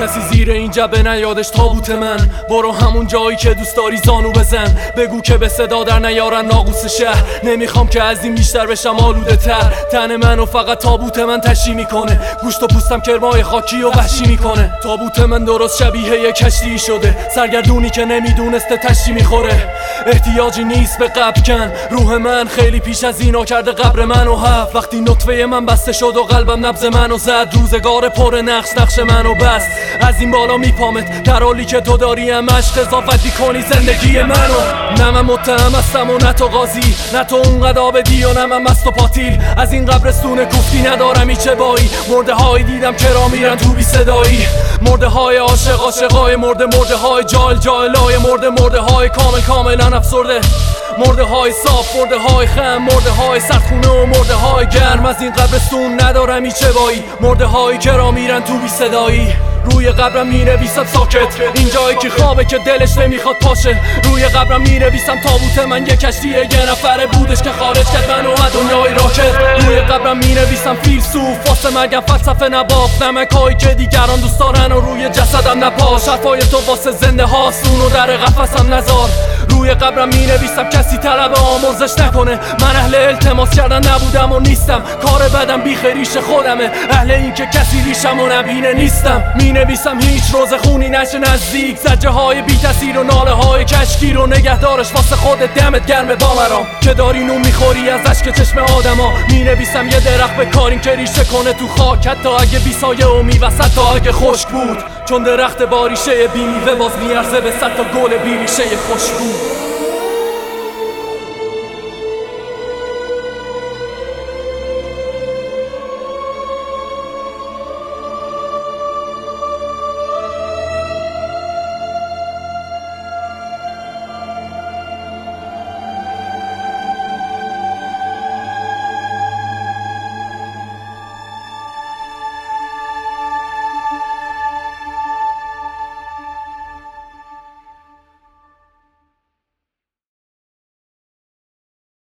کسی زیر این جبه نیادش تابوت من. برو همون جایی که دوست داری زانو بزن. بگو که به صدا در نیارن ناقوس شهر نمی‌خوام که از این بیشتر بشم آلوده تر. تن منو فقط تابوت من تشی می‌کنه. گوشت و پوستم کرمای خاکی و وحشی می‌کنه. تابوت من درست شبیه یه کشتی شده. سرگردونی که نمی‌دونسته تشی می‌خوره. احتیاجی نیست به قبل کن. روح من خیلی پیش از اینا کرده قبر منو هفت. وقتی نطفه من بسته شد و قلبم نبز منو زد. روزگار پر نقش نقش منو بست. از این بالا میپامت در حالی که تو داری هم عشق اضافت کنی زندگی منو. نه من متهم هستم و نه تو قاضی. نه تو اونقدر آبدی و نه من مست و پاتیل. از این قبرستون کوفتی ندارم ایچه بایی. مرده های دیدم که را میرن تو بی صدایی. مرده های عاشق عاشقای مرده مرده های جال جالای مرده مرده های کامل کاملا افسرده. مرده های صاف مرده های خم مرده های سرخونه و مرده های گرم. از این قبرستون ندارم ایچه بایی. مرده هایی که را میرن تو بی صدایی. روی قبرم می نویسم ساکت. این جایی که خوابه که دلش نمی‌خواد پاشه. روی قبرم می نویسم تابوت من یه کشتی یه نفره بودش که خارج کرد منو از دنیای راکت. روی قبرم می نویسم فیلسوف واسه مگم فلسفه نباف نمک هایی که دیگران دوست دارن و روی جسدم نپاش. حرفای تو واسه زنده هاست اونو در قفصم نزار. روی قبرم می نویسم کسی طلب آمرزش نکنه. من اهل التماس کردن نبودم و نیستم. کار بدم بی خریش خودمه. اهل این که کسی ریشم و نبینه نیستم. می نویسم هیچ روز خونی نشه نزدیک. زجه های بی تاثیر و ناله های کشکی رو نگهدارش واسه خود دمت گرمه با مرام که داری نون می‌خوری از اشک چشم آدما. می نویسم یه درخت به کارین که ریشه کنه تو خاک. حتی اگه بی سایه و میوسط تا اگه خشک بود. چون درخت باریشه بی میوه باز میارزه به صد تا گل بی ریشه خوش بود.